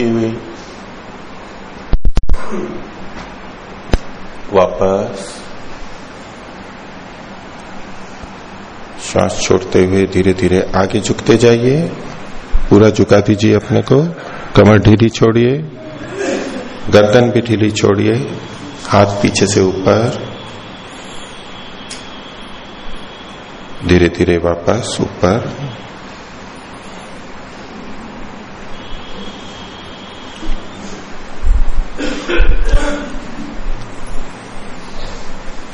की हुई वापस। श्वास छोड़ते हुए धीरे धीरे आगे झुकते जाइए। पूरा झुका दीजिए अपने को। कमर ढीली छोड़िए। गर्दन भी ढीली छोड़िए। हाथ पीछे से ऊपर। धीरे धीरे वापस ऊपर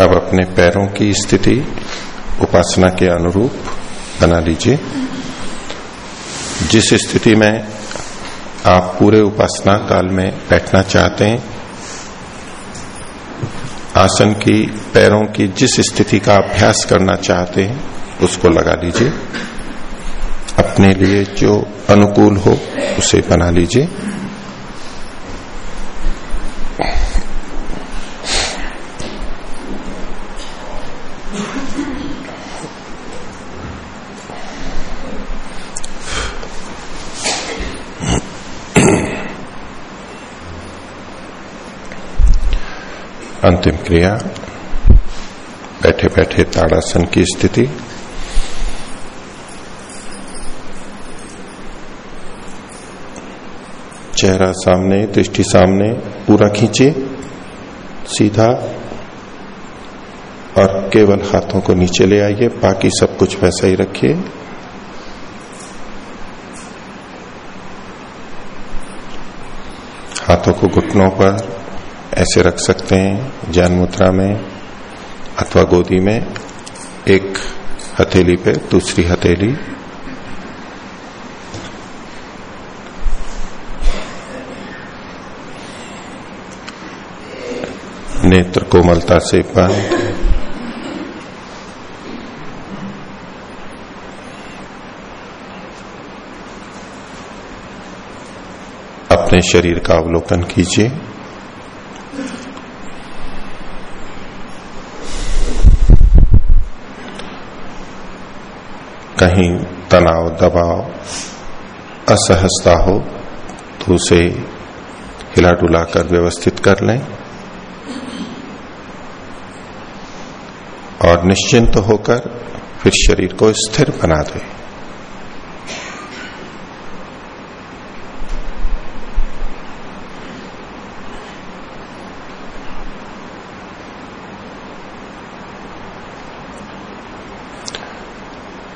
अब अपने पैरों की स्थिति उपासना के अनुरूप बना लीजिए। जिस स्थिति में आप पूरे उपासना काल में बैठना चाहते हैं, आसन की, पैरों की जिस स्थिति का अभ्यास करना चाहते हैं, उसको लगा लीजिए। अपने लिए जो अनुकूल हो, उसे बना लीजिए। अंतिम क्रिया बैठे बैठे ताड़ासन की स्थिति। चेहरा सामने, दृष्टि सामने, पूरा खींचे सीधा, और केवल हाथों को नीचे ले आइए, बाकी सब कुछ वैसा ही रखिए। हाथों को घुटनों पर ऐसे रख सकते हैं ज्ञान मुद्रा में अथवा गोदी में, एक हथेली पे, दूसरी हथेली। नेत्र कोमलता से बंद। अपने शरीर का अवलोकन कीजिए। कहीं तनाव, दबाव, असहजता हो तो उसे हिला डुला कर व्यवस्थित कर लें। और निश्चिंत तो होकर फिर शरीर को स्थिर बना दें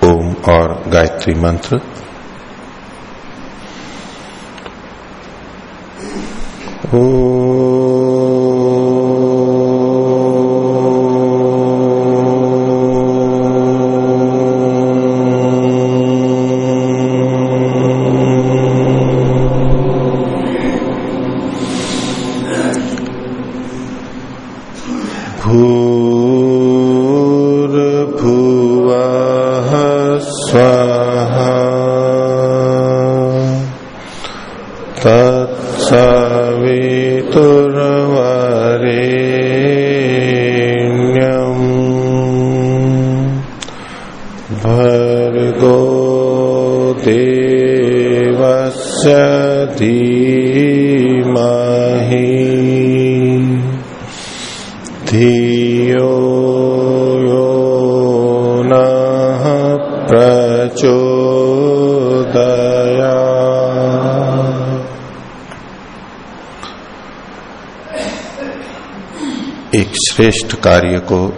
ओम और गायत्री मंत्र। भूर्भुवः कार्य को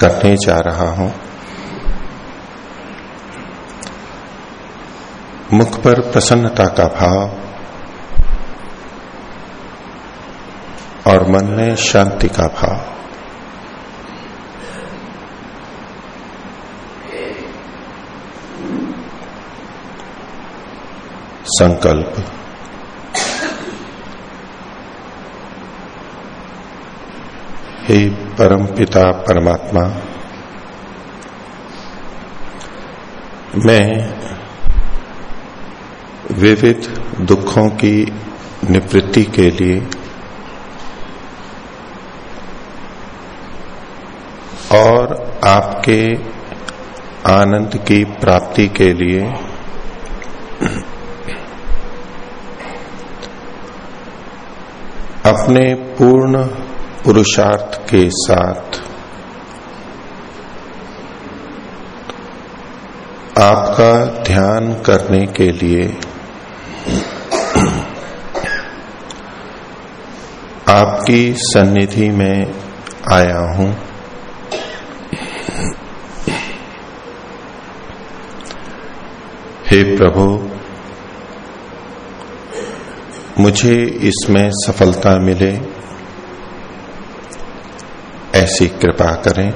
करने जा रहा हूँ। मुख पर प्रसन्नता का भाव और मन में शांति का भाव। संकल्प। हे परम पिता परमात्मा। मैं विविध दुखों की निवृत्ति के लिए और आपके आनंद की प्राप्ति के लिए अपने पूर्ण पुरुषार्थ के साथ। आपका ध्यान करने के लिए आपकी सन्निधि में आया हूँ। हे प्रभु, मुझे इसमें सफलता मिले। ऐसी कृपा करें।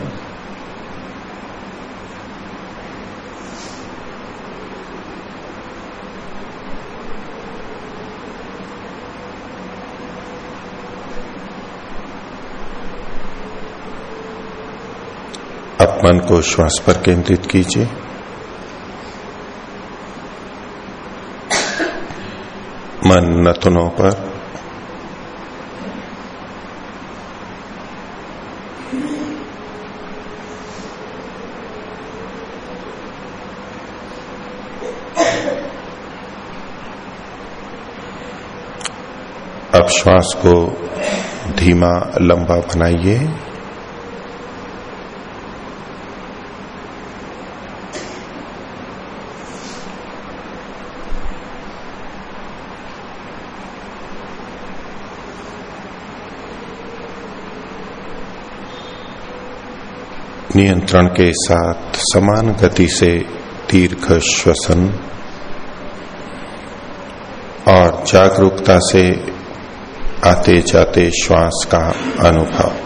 मन को श्वास पर केंद्रित कीजिए। मन नथुनों पर। अब श्वास को धीमा, लंबा बनाइए। नियंत्रण के साथ समान गति से दीर्घ श्वसन और जागरूकता से आते जाते श्वास का अनुभव।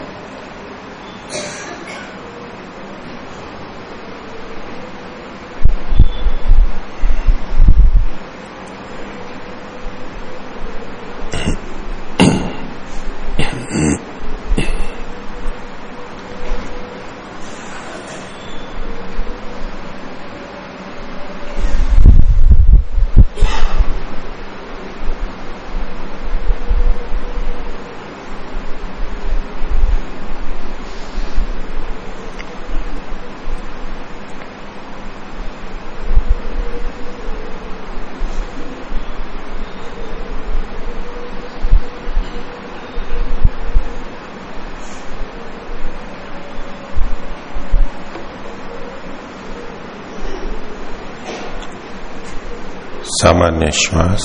सामान्य श्वास।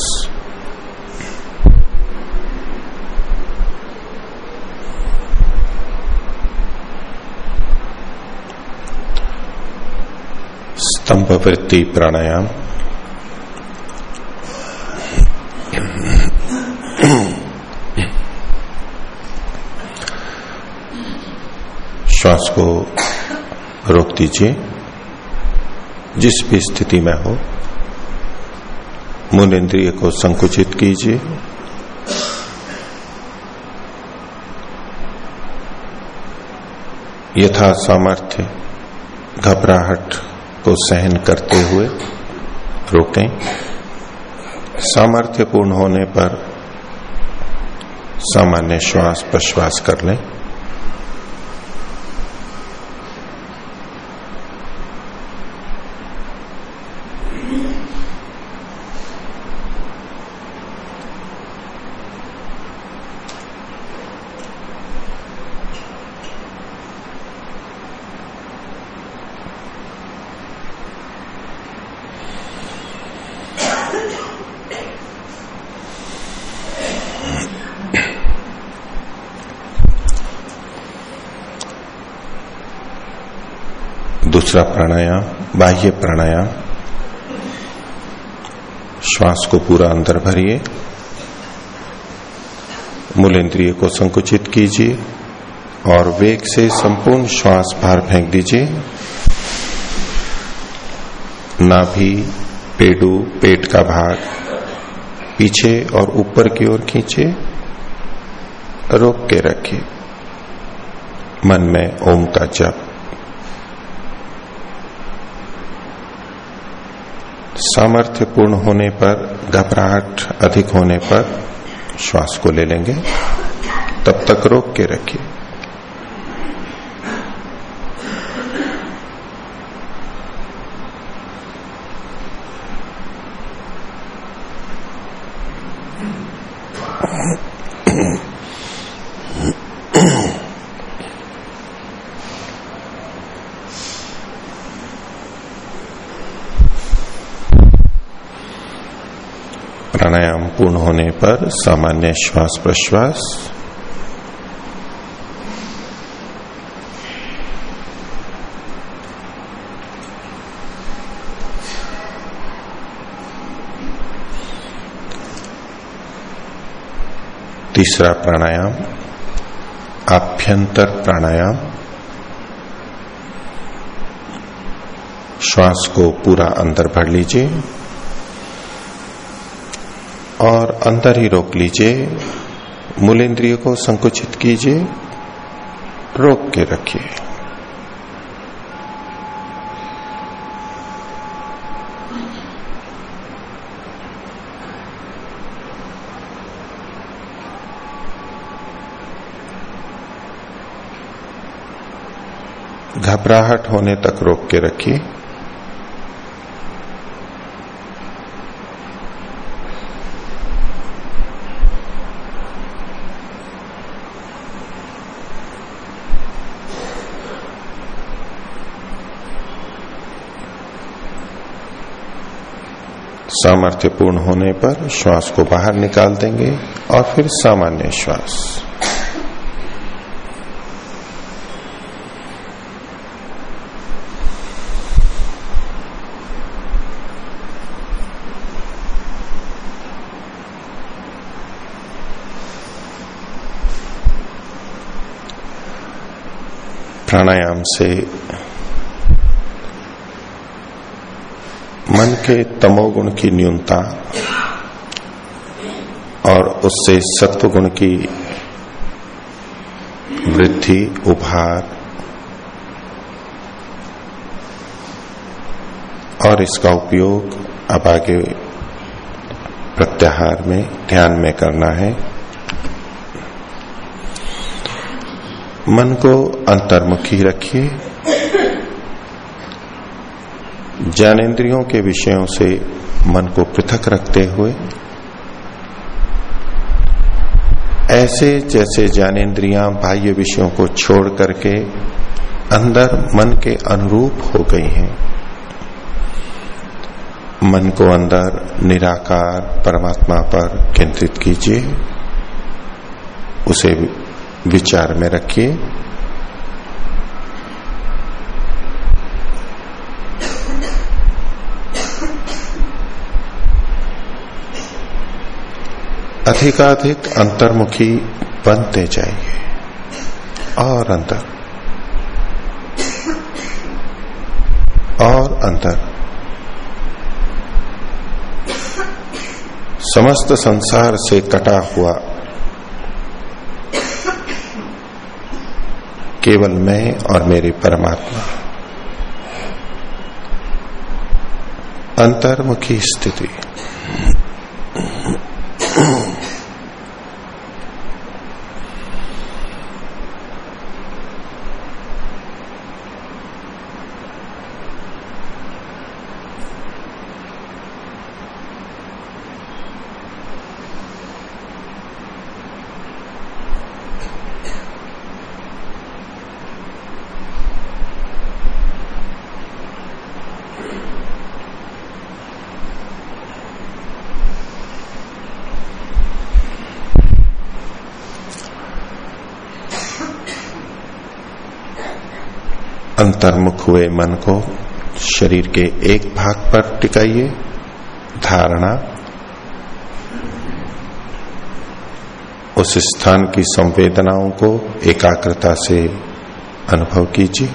स्तंभ वृत्ति प्राणायाम। श्वास को रोक दीजिए। जिस भी स्थिति में हो। मूल इंद्रिय को संकुचित कीजिए। यथा सामर्थ्य घबराहट को सहन करते हुए रोकें। सामर्थ्यपूर्ण होने पर सामान्य श्वास प्रश्वास कर लें दूसरा प्राणायाम, बाह्य प्राणायाम। श्वास को पूरा अंदर भरिए। मूल इंद्रिय को संकुचित कीजिए और वेग से संपूर्ण श्वास बाहर फेंक दीजिए। नाभि, पेडू, पेट का भाग, पीछे और ऊपर की ओर खींचे रोक के रखिए। मन में ओम का जप। सामर्थ्य पूर्ण होने पर, घबराहट अधिक होने पर, श्वास को ले लेंगे। तब तक रोक के रखिए। प्राणायाम पूर्ण होने पर सामान्य श्वास प्रश्वास तीसरा प्राणायाम, आभ्यंतर प्राणायाम। श्वास को पूरा अंदर भर लीजिए। और अंदर ही रोक लीजिए। मूल इंद्रिय को संकुचित कीजिए। रोक के रखिए। घबराहट होने तक रोक के रखिए। सामर्थ्य पूर्ण होने पर श्वास को बाहर निकाल देंगे और फिर सामान्य श्वास। प्राणायाम से मन के तमोगुण की न्यूनता और उससे सत्व गुण की वृद्धि उभार और इसका उपयोग अब आगे प्रत्याहार में, ध्यान में करना है। मन को अंतर्मुखी रखिए। ज्ञानेन्द्रियों के विषयों से मन को पृथक रखते हुए, ऐसे जैसे ज्ञानेन्द्रियाँ बाह्य विषयों को छोड़ करके अंदर मन के अनुरूप हो गई हैं। मन को अंदर निराकार परमात्मा पर केंद्रित कीजिए, उसे विचार में रखिए। अधिकाधिक अंतर्मुखी बनते जाइए और अंतर और अंतर समस्त संसार से कटा हुआ केवल मैं और मेरी परमात्मा। अंतर्मुखी स्थिति। अंतर्मुख हुए मन को, शरीर के एक भाग पर टिकाइए। धारणा, उस स्थान की संवेदनाओं को एकाग्रता से अनुभव कीजिए।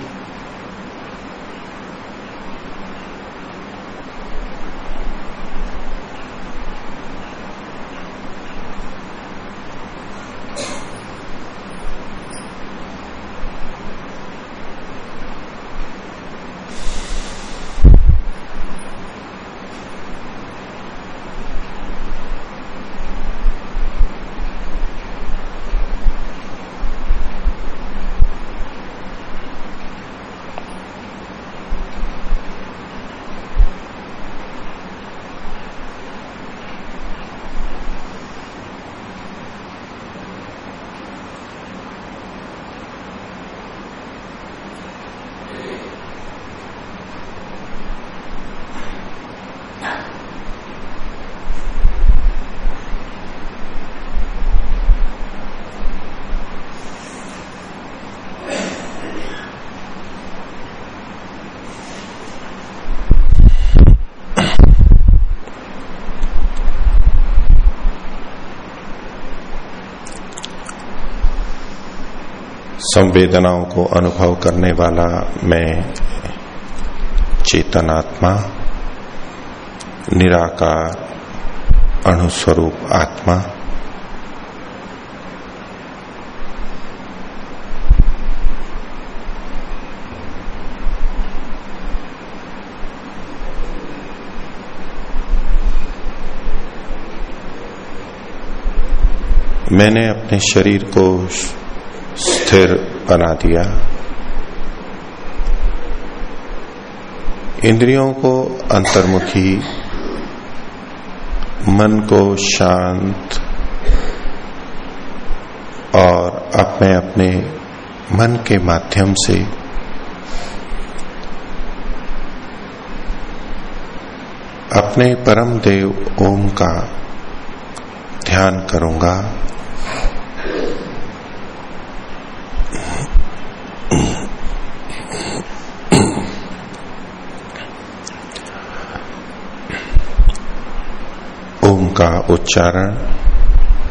संवेदनाओं को अनुभव करने वाला मैं चेतनात्मा निराकार अणुस्वरूप आत्मा मैंने अपने शरीर को स्थिर बना दिया। इंद्रियों को अंतर्मुखी, मन को शांत और अपने अपने मन के माध्यम से अपने परम देव ओम का ध्यान करूँगा ओम का उच्चारण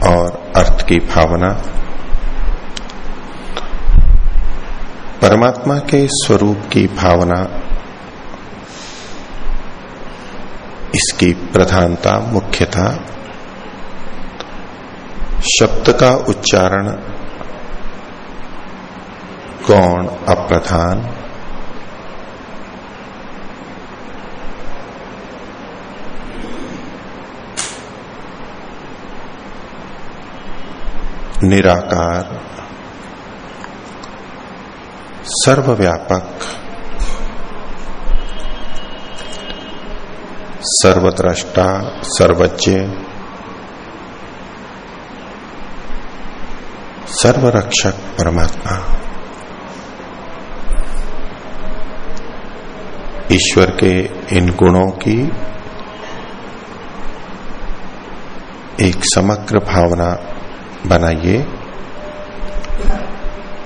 और अर्थ की भावना। परमात्मा के स्वरूप की भावना, इसकी प्रधानता मुख्यता, शब्द का उच्चारण गौण अप्रधान निराकार सर्वव्यापक सर्वद्रष्टा सर्वज्ञ सर्वरक्षक परमात्मा। ईश्वर के इन गुणों की एक समग्र भावना बनाइए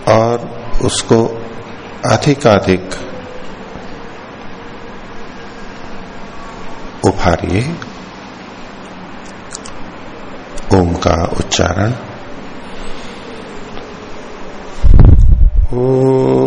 और उसको अधिकाधिक उभारिए। ओम का उच्चारण। ओ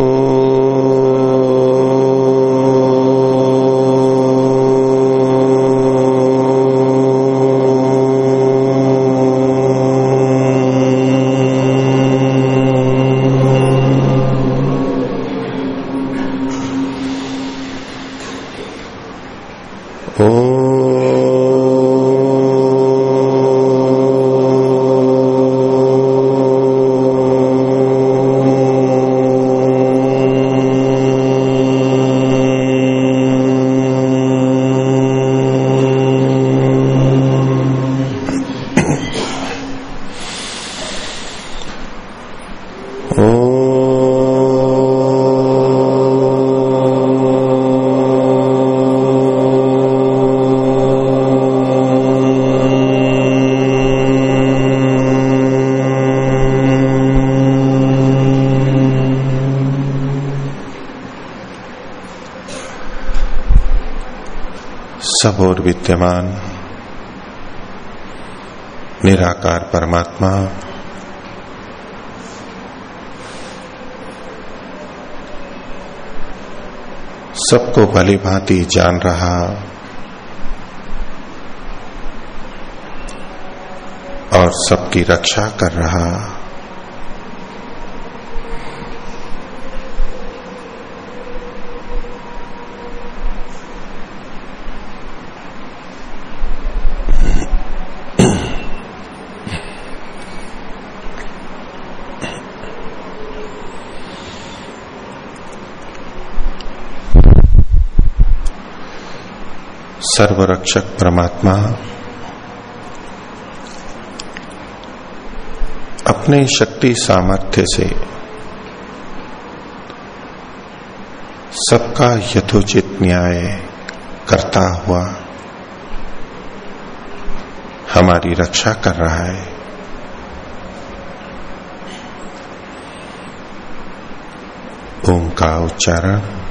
सब और विद्यमान, निराकार परमात्मा, सबको भली भांति जान रहा। और सबकी रक्षा कर रहा। सर्वरक्षक परमात्मा अपने शक्ति सामर्थ्य से सबका यथोचित न्याय करता हुआ हमारी रक्षा कर रहा है। ओम का उच्चारण।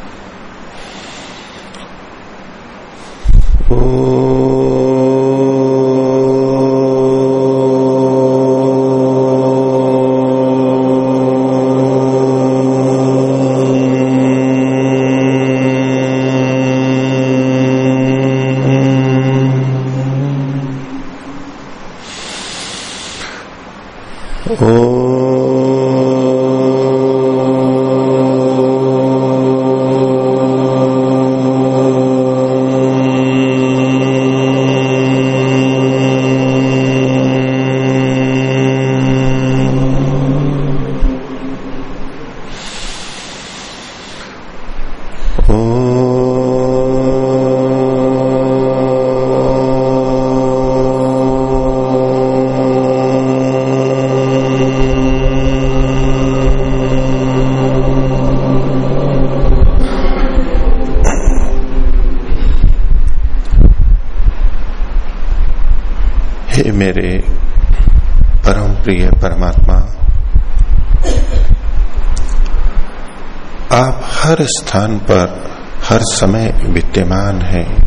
स्थान पर हर समय विद्यमान है।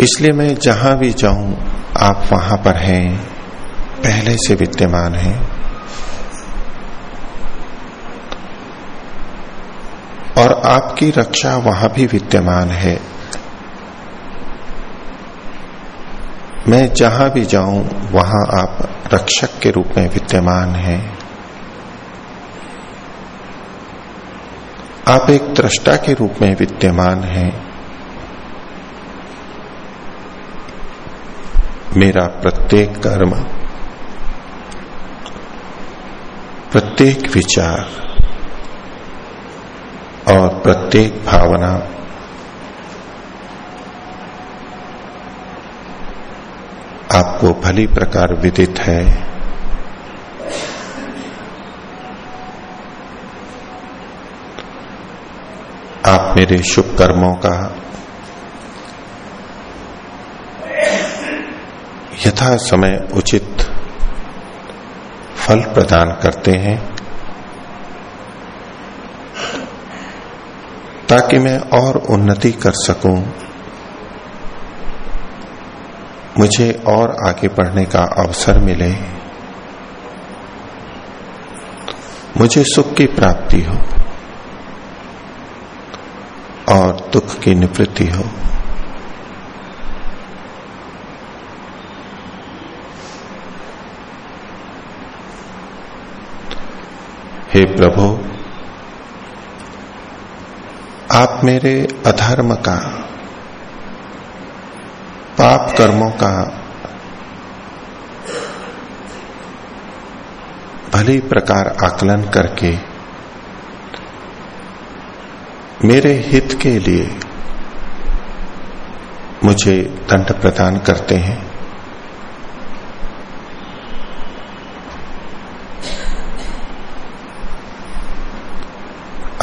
इसलिए मैं जहाँ भी जाऊँ, आप वहाँ पर हैं, पहले से विद्यमान हैं। और आपकी रक्षा वहाँ भी विद्यमान है। मैं जहाँ भी जाऊँ, वहाँ आप रक्षक के रूप में विद्यमान हैं। आप एक दृष्टा के रूप में विद्यमान हैं। मेरा प्रत्येक कर्म, प्रत्येक विचार और प्रत्येक भावना आपको भली प्रकार विदित है। आप मेरे शुभ कर्मों का यथा समय उचित फल प्रदान करते हैं, ताकि मैं और उन्नति कर सकूँ। मुझे और आगे बढ़ने का अवसर मिले। मुझे सुख की प्राप्ति हो। और दुख की निवृत्ति हो। हे प्रभु, आप मेरे अधर्म का, पाप कर्मों का भली प्रकार आकलन करके मेरे हित के लिए मुझे दंड प्रदान करते हैं।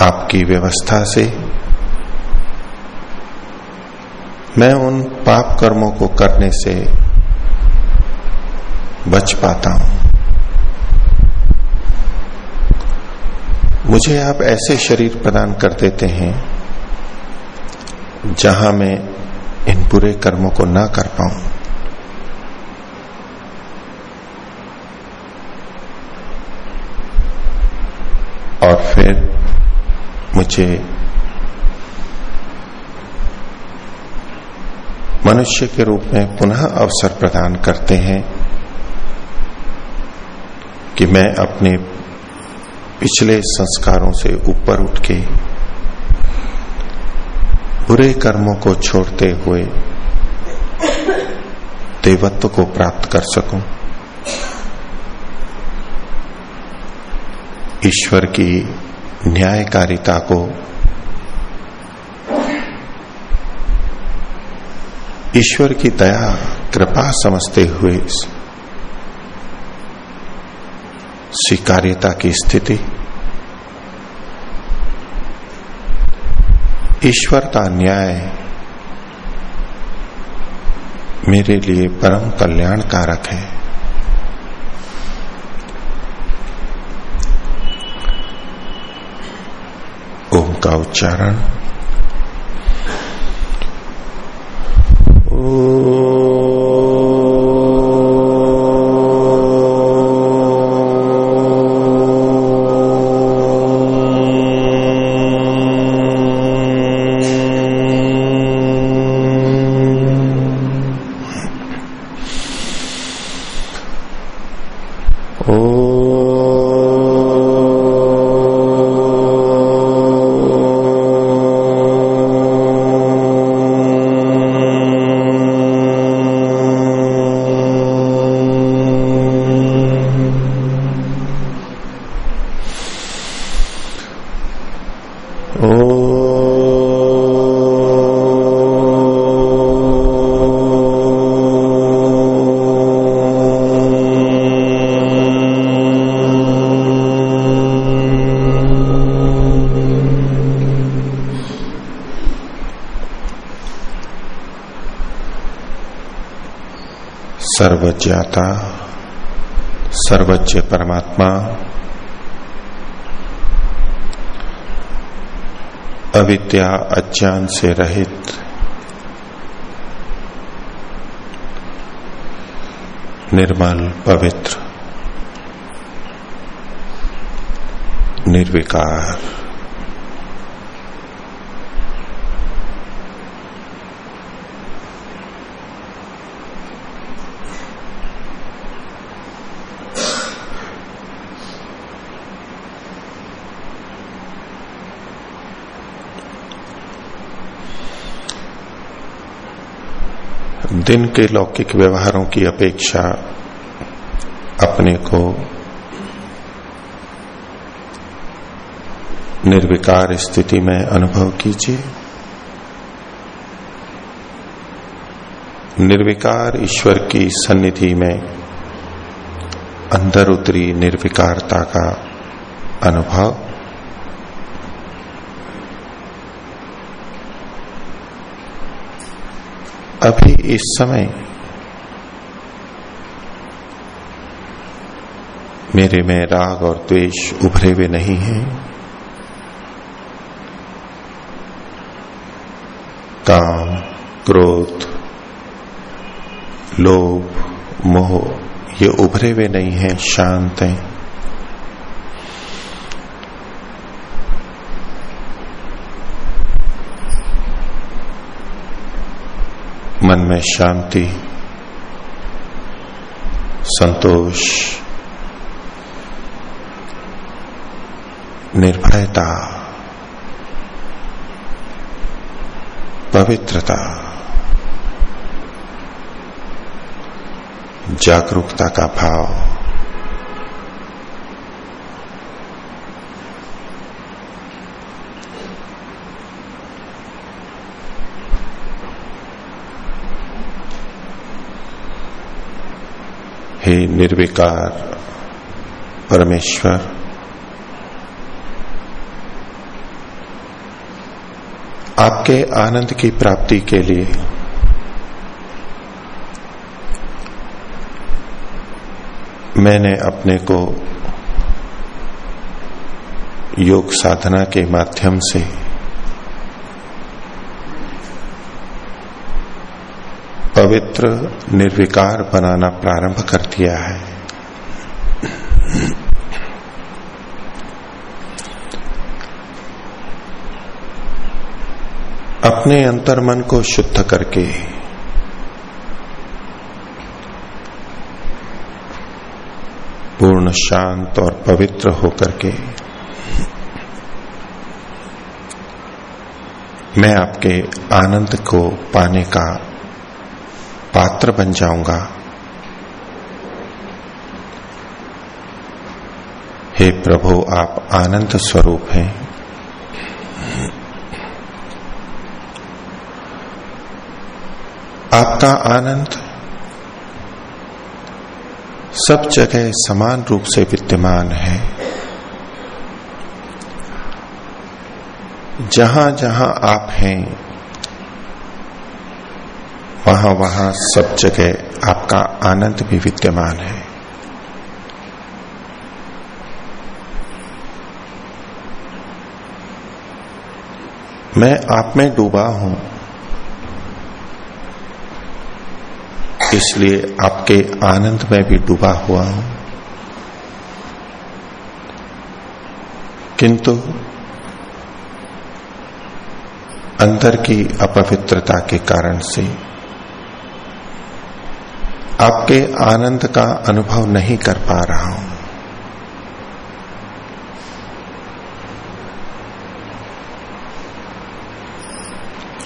आपकी व्यवस्था से मैं उन पाप कर्मों को करने से बच पाता हूँ। मुझे आप ऐसे शरीर प्रदान कर देते हैं, जहाँ मैं इन बुरे कर्मों को ना कर पाऊँ। और फिर मुझे मनुष्य के रूप में पुनः अवसर प्रदान करते हैं कि मैं अपने पिछले संस्कारों से ऊपर उठ के बुरे कर्मों को छोड़ते हुए देवत्व को प्राप्त कर सकूँ। ईश्वर की न्यायकारिता को ईश्वर की दया, कृपा समझते हुए स्वीकार्यता की स्थिति। ईश्वर का न्याय मेरे लिए परम कल्याण कारक है। ओम का उच्चारण। सर्वज्ञाता सर्वज्ञ परमात्मा अविद्या अज्ञान से रहित निर्मल पवित्र निर्विकार। दिन के लौकिक व्यवहारों की अपेक्षा अपने को निर्विकार स्थिति में अनुभव कीजिए। निर्विकार ईश्वर की सन्निधि में अंदर उतरी निर्विकारता का अनुभव। अभी इस समय मेरे में राग और द्वेष उभरे हुए नहीं हैं। काम, क्रोध, लोभ, मोह, ये उभरे हुए नहीं हैं, शांत हैं। मन में शांति संतोष निर्भयता पवित्रता जागरूकता का भाव। निर्विकार परमेश्वर। आपके आनंद की प्राप्ति के लिए मैंने अपने को योग साधना के माध्यम से पवित्र, निर्विकार बनाना प्रारंभ कर दिया है। अपने अंतर मन को शुद्ध करके, पूर्ण शांत और पवित्र होकर के, मैं आपके आनंद को पाने का पात्र बन जाऊँगा। हे प्रभु, आप आनंद स्वरूप हैं। आपका आनंद सब जगह समान रूप से विद्यमान है। जहाँ जहाँ आप हैं वहाँ वहाँ सब जगह आपका आनंद भी विद्यमान है। मैं आप में डूबा हूँ। इसलिए आपके आनंद में भी डूबा हुआ हूँ। किंतु अंदर की अपवित्रता के कारण से आपके आनंद का अनुभव नहीं कर पा रहा हूँ।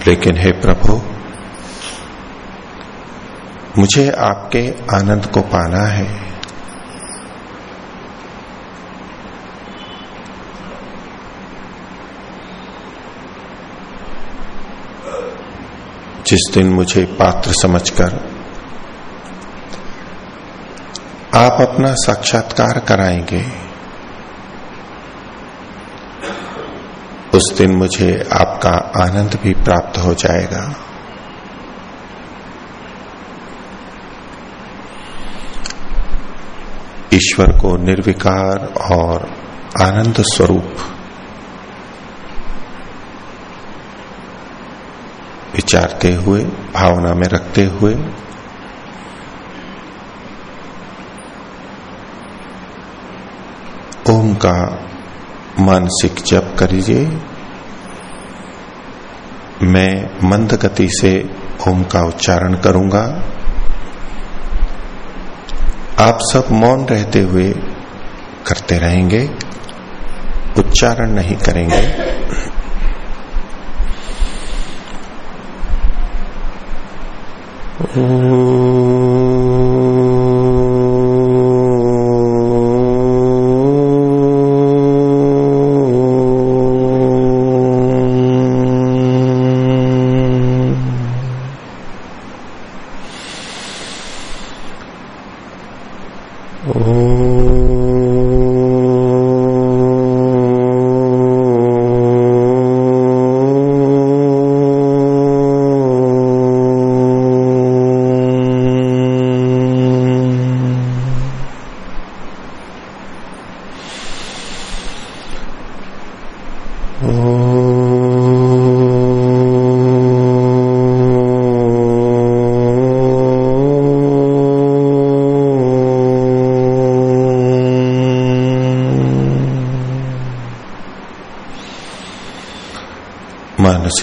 लेकिन हे प्रभु, मुझे आपके आनंद को पाना है। जिस दिन मुझे पात्र समझकर आप अपना साक्षात्कार कराएँगे। उस दिन मुझे आपका आनंद भी प्राप्त हो जाएगा। ईश्वर को निर्विकार और आनंद स्वरूप विचारते हुए, भावना में रखते हुए ओम का मानसिक जप करिए। मैं मंद गति से ओम का उच्चारण करूँगा। आप सब मौन रहते हुए करते रहेंगे। उच्चारण नहीं करेंगे। मानसिक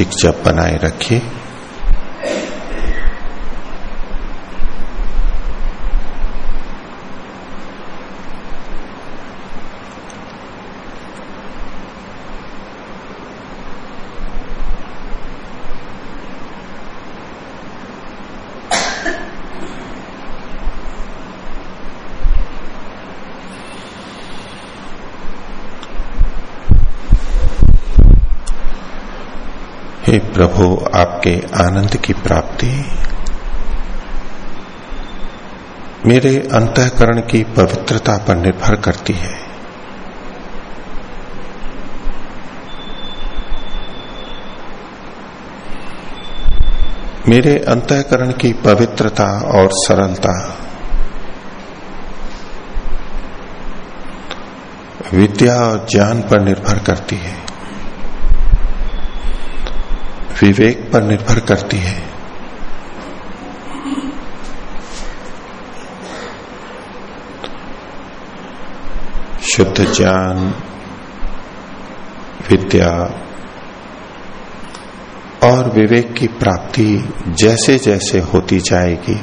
जप बनाए रखिए हे प्रभु, आपके आनंद की प्राप्ति। मेरे अंतकरण की पवित्रता पर निर्भर करती है। मेरे अंतकरण की पवित्रता और सरलता। विद्या और ज्ञान पर निर्भर करती है। विवेक पर निर्भर करती है। शुद्ध ज्ञान, विद्या और विवेक की प्राप्ति जैसे जैसे होती जाएगी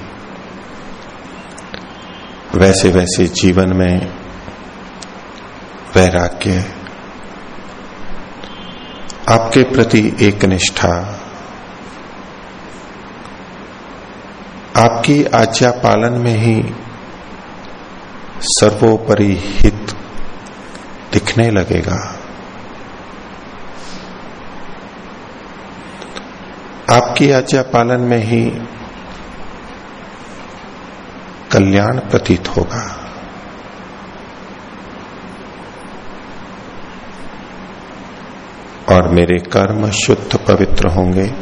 वैसे वैसे जीवन में वैराग्य आपके प्रति एक निष्ठा। आपकी आज्ञा पालन में ही सर्वोपरि हित दिखने लगेगा। आपकी आज्ञा पालन में ही कल्याण प्रतीत होगा। और मेरे कर्म शुद्ध पवित्र होंगे।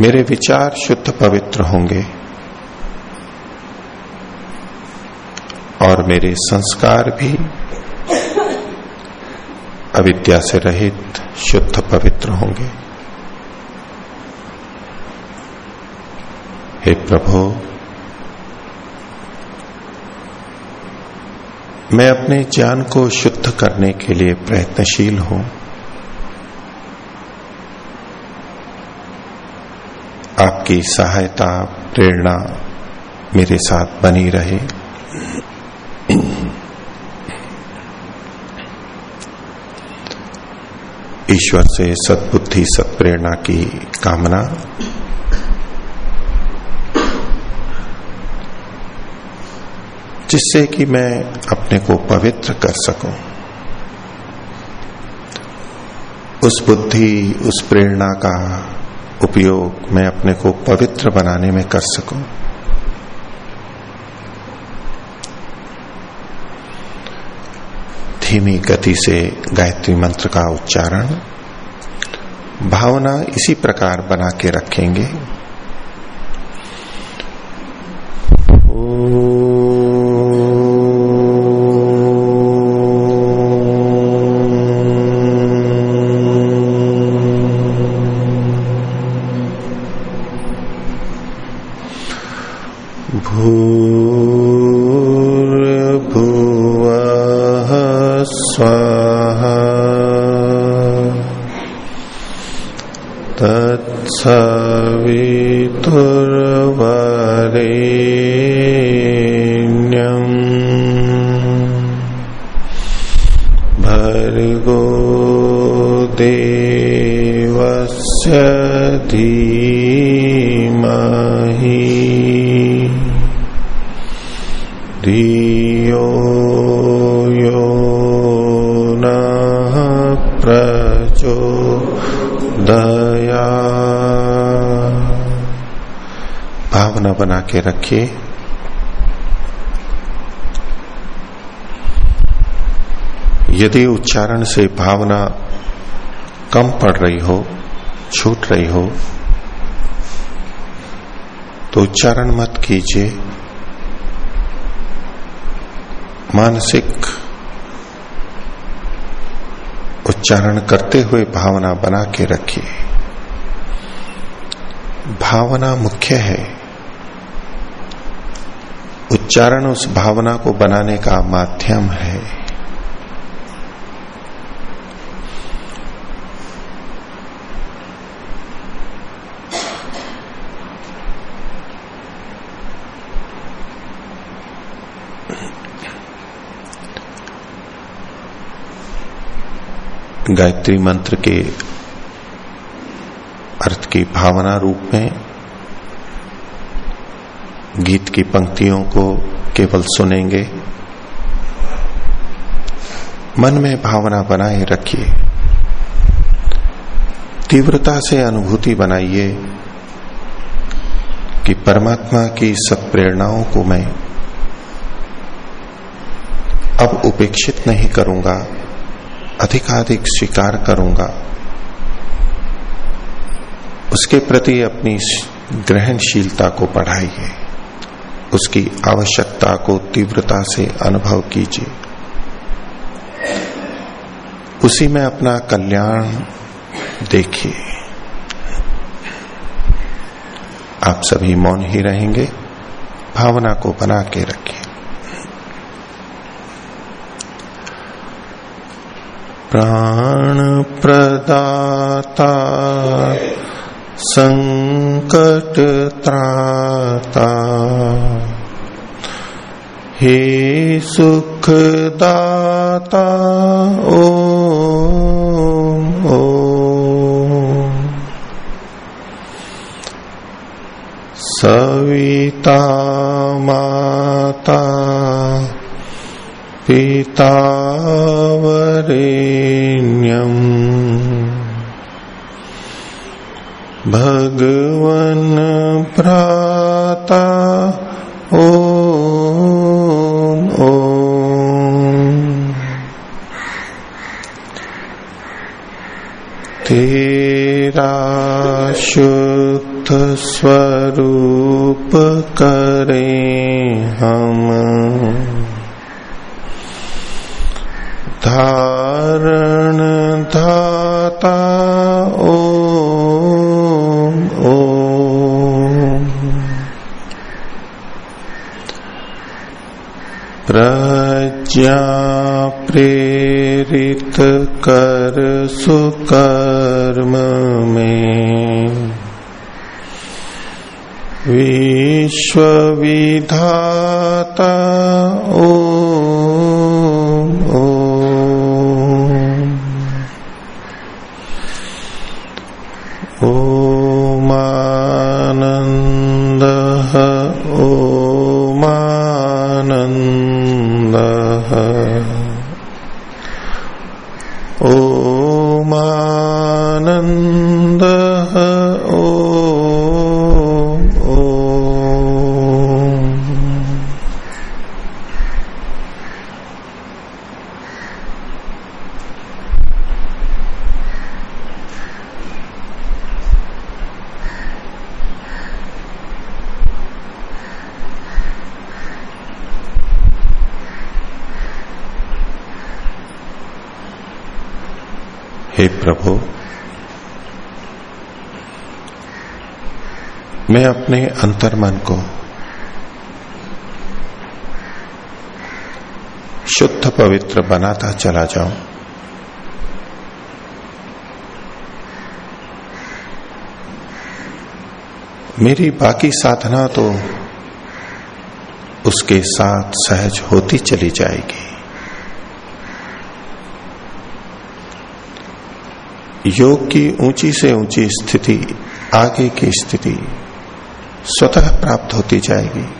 मेरे विचार शुद्ध पवित्र होंगे। और मेरे संस्कार भी अविद्या से रहित शुद्ध पवित्र होंगे। हे प्रभु मैं अपने ज्ञान को शुद्ध करने के लिए प्रयत्नशील हूँ। आपकी सहायता, प्रेरणा मेरे साथ बनी रहे। ईश्वर से सद्बुद्धि, सत्प्रेरणा की कामना। जिससे कि मैं अपने को पवित्र कर सकूँ। उस बुद्धि, उस प्रेरणा का उपयोग मैं अपने को पवित्र बनाने में कर सकूँ। धीमी गति से गायत्री मंत्र का उच्चारण, भावना इसी प्रकार बना के रखेंगे। के रखिए। यदि उच्चारण से भावना कम पड़ रही हो, छूट रही हो तो उच्चारण मत कीजिए। मानसिक उच्चारण करते हुए भावना बना के रखिए। भावना मुख्य है। उच्चारण उस भावना को बनाने का माध्यम है। गायत्री मंत्र के अर्थ की भावना रूप में गीत की पंक्तियों को केवल सुनेंगे। मन में भावना बनाए रखिए। तीव्रता से अनुभूति बनाइए कि परमात्मा की सब प्रेरणाओं को मैं अब उपेक्षित नहीं करूँगा, अधिकाधिक स्वीकार करूँगा। उसके प्रति अपनी ग्रहणशीलता को बढ़ाइए। उसकी आवश्यकता को तीव्रता से अनुभव कीजिए। उसी में अपना कल्याण देखिए। आप सभी मौन ही रहेंगे, भावना को बना के रखिए। प्राण प्रदाता संकट त्राता हे सुखदाता ओ सविता माता पिता भगवन भ्राता ओ ओ तेरा शुद्ध स्वरूप करें हम। धारण धाता प्रज्ञा प्रेरित कर सुकर्म में। विश्व विधाता ओ, ओ मैं अपने अंतर्मन को शुद्ध पवित्र बनाता चला जाऊँ। मेरी बाकी साधना तो उसके साथ सहज होती चली जाएगी। योग की ऊँची से ऊँची स्थिति, आगे की स्थिति स्वतः प्राप्त होती जाएगी।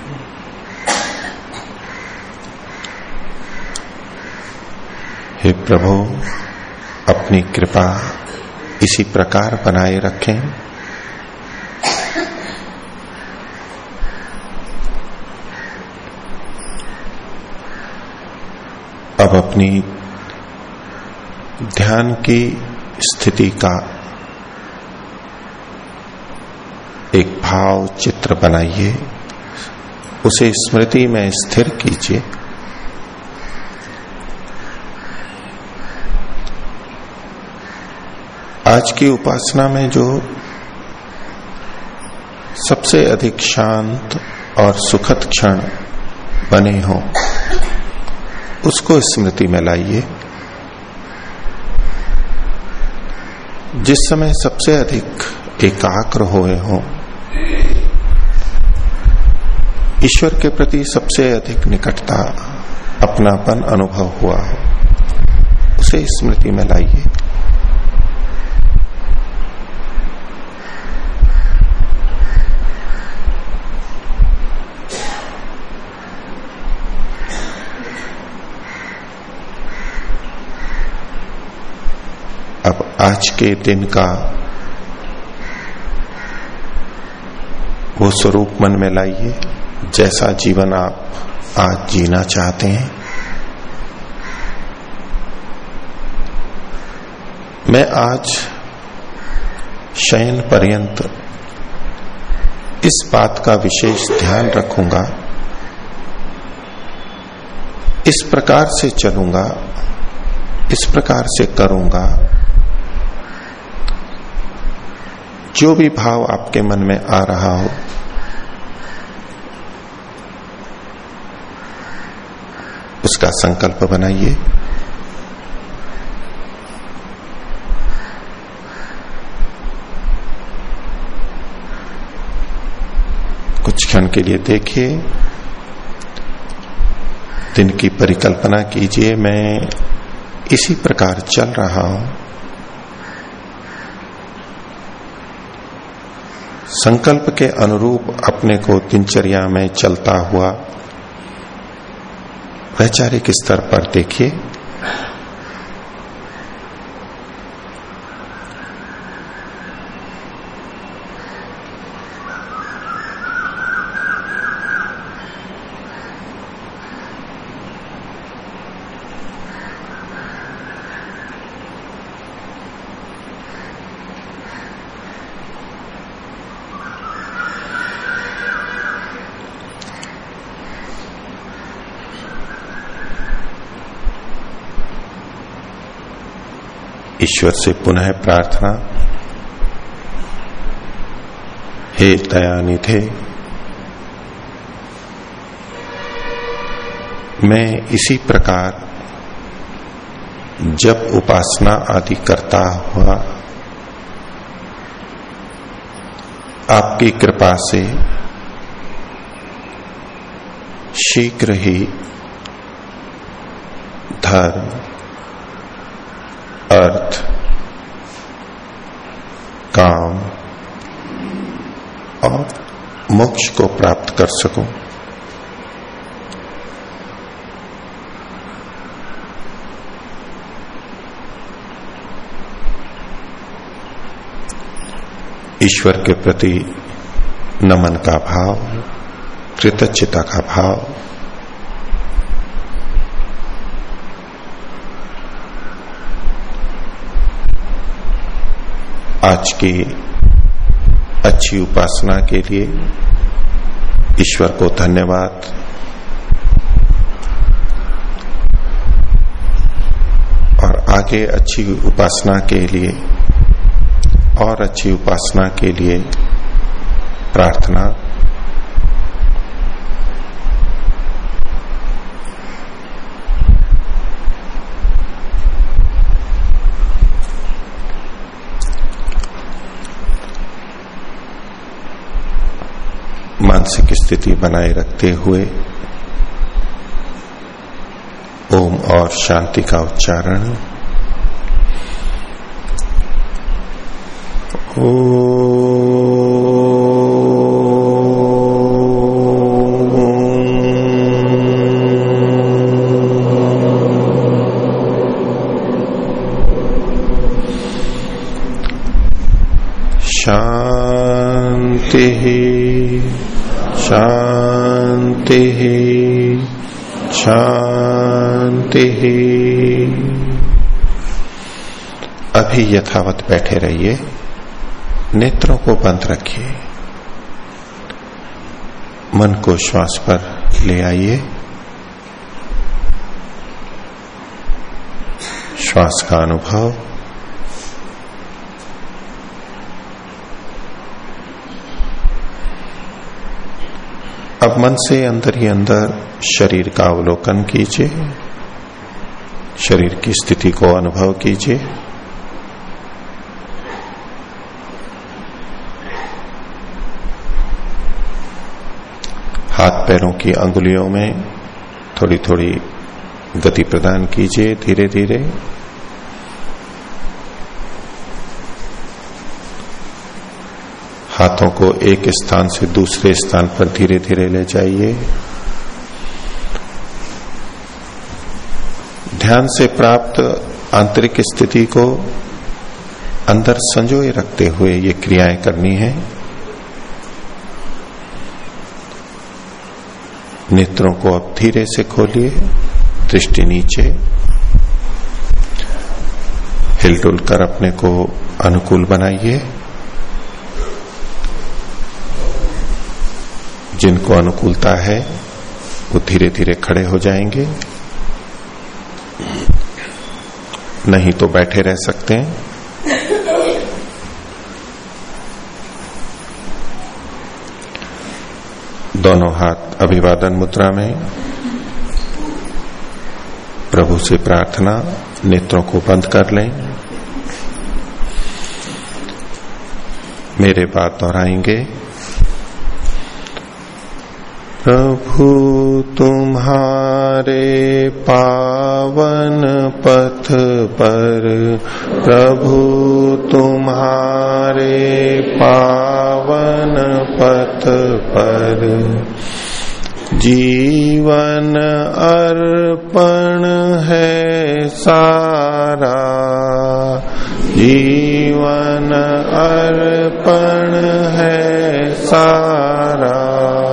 हे प्रभु, अपनी कृपा इसी प्रकार बनाए रखें। अब अपनी ध्यान की स्थिति का एक भाव चित्र बनाइए, उसे स्मृति में स्थिर कीजिए। आज की उपासना में जो सबसे अधिक शांत और सुखद क्षण बने हों, उसको स्मृति में लाइए। जिस समय सबसे अधिक एकाग्र हुए हों ईश्वर के प्रति सबसे अधिक निकटता अपनापन अनुभव हुआ हो। उसे स्मृति में लाइए। अब आज के दिन का वो स्वरूप मन में लाइए। जैसा जीवन आप आज जीना चाहते हैं। मैं आज शयन पर्यंत इस बात का विशेष ध्यान रखूँगा। इस प्रकार से चलूँगा, इस प्रकार से करूँगा। जो भी भाव आपके मन में आ रहा हो उसका संकल्प बनाइए। कुछ क्षण के लिए देखिए। दिन की परिकल्पना कीजिए। मैं इसी प्रकार चल रहा हूँ। संकल्प के अनुरूप अपने को दिनचर्या में चलता हुआ वैचारिक स्तर पर देखिए। ईश्वर से पुनः प्रार्थना। हे दयानिधे मैं इसी प्रकार जब उपासना आदि करता हुआ आपकी कृपा से शीघ्र ही धर्म अर्थ काम और मोक्ष को प्राप्त कर सकूँ। ईश्वर के प्रति नमन का भाव कृतज्ञता का भाव, आज की अच्छी उपासना के लिए ईश्वर को धन्यवाद। और आगे अच्छी उपासना के लिए, और अच्छी उपासना के लिए प्रार्थना मानसिक स्थिति बनाए रखते हुए ओम और शांति का उच्चारण। ओ बैठे रहिए, नेत्रों को बंद रखिए, मन को श्वास पर ले आइए। श्वास का अनुभव। अब मन से अंदर ही अंदर शरीर का अवलोकन कीजिए, शरीर की स्थिति को अनुभव कीजिए। हाथ पैरों की अंगुलियों में थोड़ी थोड़ी गति प्रदान कीजिए धीरे धीरे हाथों को एक स्थान से दूसरे स्थान पर धीरे धीरे ले जाइए। ध्यान से प्राप्त आंतरिक स्थिति को अंदर संजोए रखते हुए ये क्रियाएँ करनी है। नेत्रों को अब धीरे से खोलिए, दृष्टि नीचे। हिलडुल कर अपने को अनुकूल बनाइए। जिनको अनुकूलता है, वो धीरे धीरे खड़े हो जाएँगे। नहीं तो बैठे रह सकते हैं। दोनों हाथ अभिवादन मुद्रा में। प्रभु से प्रार्थना, नेत्रों को बंद कर लें। मेरे बात दोहराएँगे। प्रभु, तुम्हारे पावन पथ पर प्रभु, तुम्हारे पावन पथ पर। जीवन अर्पण है सारा। जीवन अर्पण है सारा।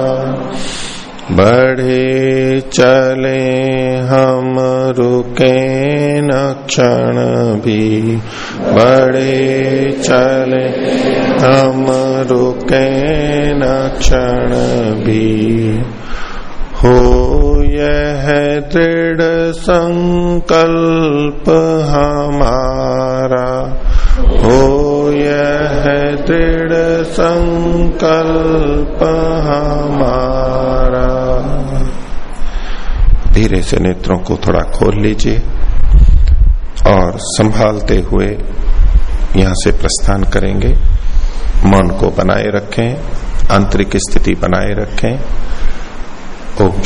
बढ़े चले हम, रुके न क्षण भी। बढ़े चले हम, रुके न क्षण भी। हो यह दृढ़ संकल्प हमारा। हो यह दृढ़ संकल्प हमारा। धीरे से नेत्रों को थोड़ा खोल लीजिए और संभालते हुए यहाँ से प्रस्थान करेंगे। मन को बनाए रखें, आंतरिक स्थिति बनाए रखें। ओम